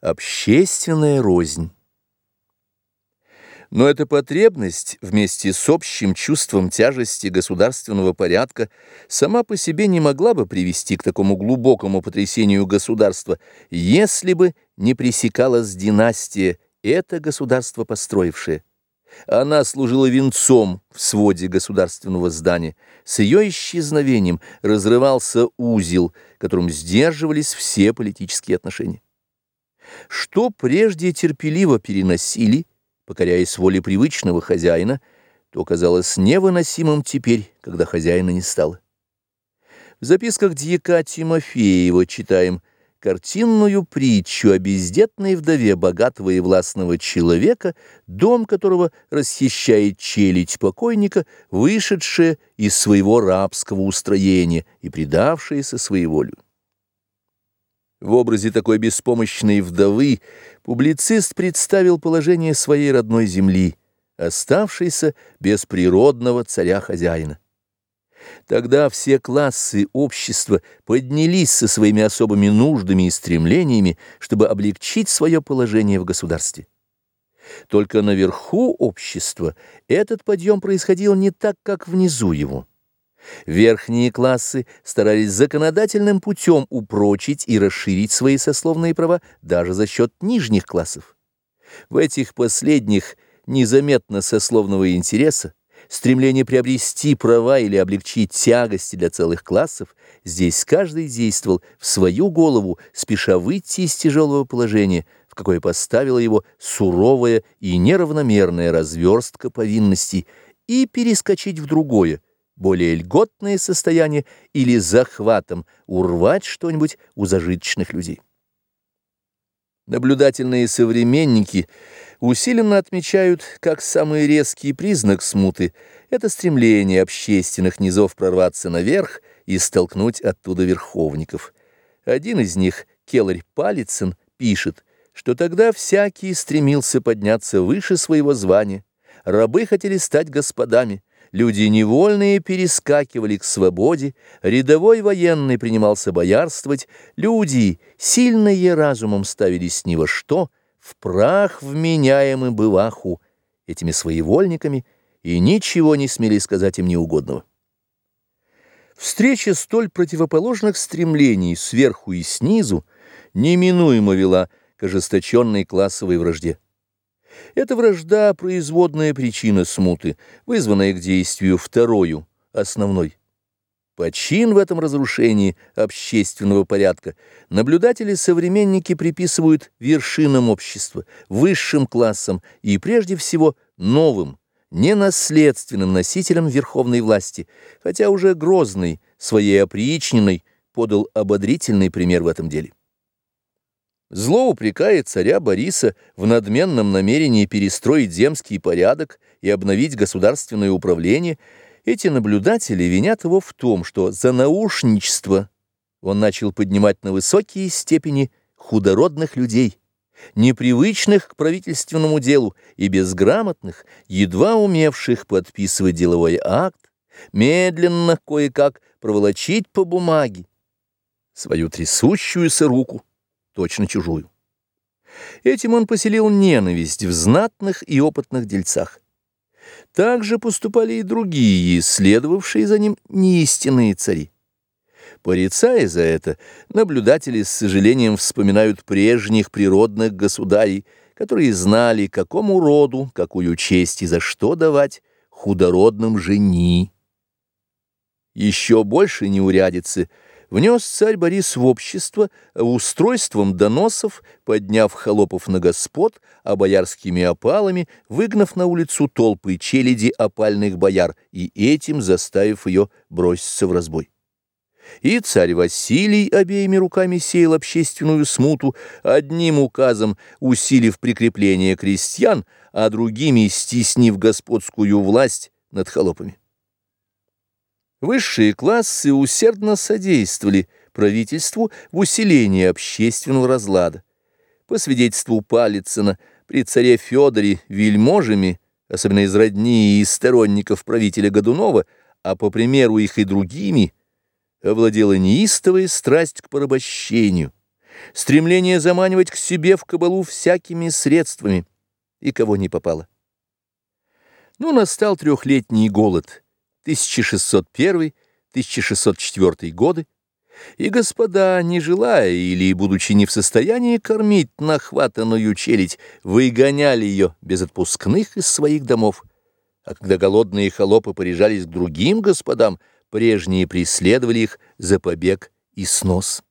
общественная рознь. Но эта потребность вместе с общим чувством тяжести государственного порядка сама по себе не могла бы привести к такому глубокому потрясению государства, если бы не пресекалась династия, это государство построившее. Она служила венцом в своде государственного здания. С ее исчезновением разрывался узел, которым сдерживались все политические отношения. Что прежде терпеливо переносили, покоряясь воле привычного хозяина, то казалось невыносимым теперь, когда хозяина не стало. В записках дьяка Тимофеева читаем картинную притчу о бездетной вдове богатого и властного человека, дом которого расхищает челядь покойника, вышедшая из своего рабского устроения и предавшаяся своеволию. В образе такой беспомощной вдовы публицист представил положение своей родной земли, оставшейся без природного царя-хозяина. Тогда все классы общества поднялись со своими особыми нуждами и стремлениями, чтобы облегчить свое положение в государстве. Только наверху общества этот подъем происходил не так, как внизу его. Верхние классы старались законодательным путем упрочить и расширить свои сословные права даже за счет нижних классов. В этих последних незаметно сословного интереса, стремление приобрести права или облегчить тягости для целых классов, здесь каждый действовал в свою голову, спеша выйти из тяжелого положения, в какое поставила его суровая и неравномерная разверстка повинностей, и перескочить в другое, более льготное состояние или захватом урвать что-нибудь у зажиточных людей. Наблюдательные современники усиленно отмечают, как самый резкий признак смуты – это стремление общественных низов прорваться наверх и столкнуть оттуда верховников. Один из них, Келарь Палицын, пишет, что тогда всякий стремился подняться выше своего звания, рабы хотели стать господами, люди невольные перескакивали к свободе, рядовой военный принимался боярствовать, люди, сильные разумом, ставились ни во что, в прах вменяемы бываху этими своевольниками, и ничего не смели сказать им неугодного. Встреча столь противоположных стремлений сверху и снизу неминуемо вела к ожесточенной классовой вражде. Эта вражда – производная причина смуты, вызванная к действию второю, основной. Почин в этом разрушении общественного порядка наблюдатели-современники приписывают вершинам общества, высшим классам и, прежде всего, новым, ненаследственным носителям верховной власти, хотя уже Грозный, своей опричниной, подал ободрительный пример в этом деле. Зло упрекает царя Бориса в надменном намерении перестроить земский порядок и обновить государственное управление. Эти наблюдатели винят его в том, что за наушничество он начал поднимать на высокие степени худородных людей, непривычных к правительственному делу и безграмотных, едва умевших подписывать деловой акт, медленно кое-как проволочить по бумаге свою трясущуюся руку точно чужую. Этим он поселил ненависть в знатных и опытных дельцах. Так же поступали и другие, следовавшие за ним неистинные цари. Порицая за это, наблюдатели с сожалением вспоминают прежних природных государей, которые знали, какому роду, какую честь и за что давать худородным жени. Еще больше неурядицы – внес царь Борис в общество устройством доносов, подняв холопов на господ, а боярскими опалами, выгнав на улицу толпы челяди опальных бояр и этим заставив ее броситься в разбой. И царь Василий обеими руками сеял общественную смуту, одним указом усилив прикрепление крестьян, а другими стеснив господскую власть над холопами. Высшие классы усердно содействовали правительству в усилении общественного разлада. По свидетельству Палицына, при царе Федоре вельможами, особенно из родни и сторонников правителя Годунова, а по примеру их и другими, овладела неистовая страсть к порабощению, стремление заманивать к себе в кабалу всякими средствами, и кого не попало. Ну, настал трехлетний голод, 1601-1604 годы, и господа, не желая или будучи не в состоянии кормить нахватанную челядь, выгоняли ее без отпускных из своих домов, а когда голодные холопы порежались к другим господам, прежние преследовали их за побег и снос.